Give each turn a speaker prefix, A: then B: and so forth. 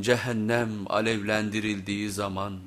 A: cehennem alevlendirildiği zaman